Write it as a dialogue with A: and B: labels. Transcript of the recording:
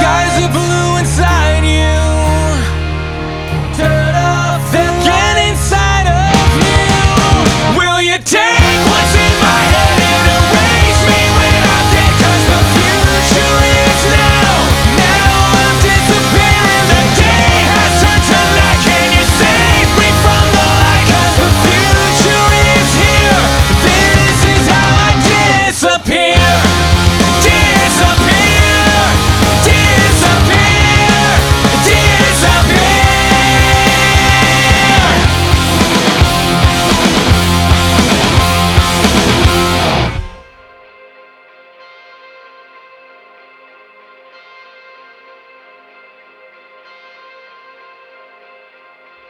A: skies are blue inside you.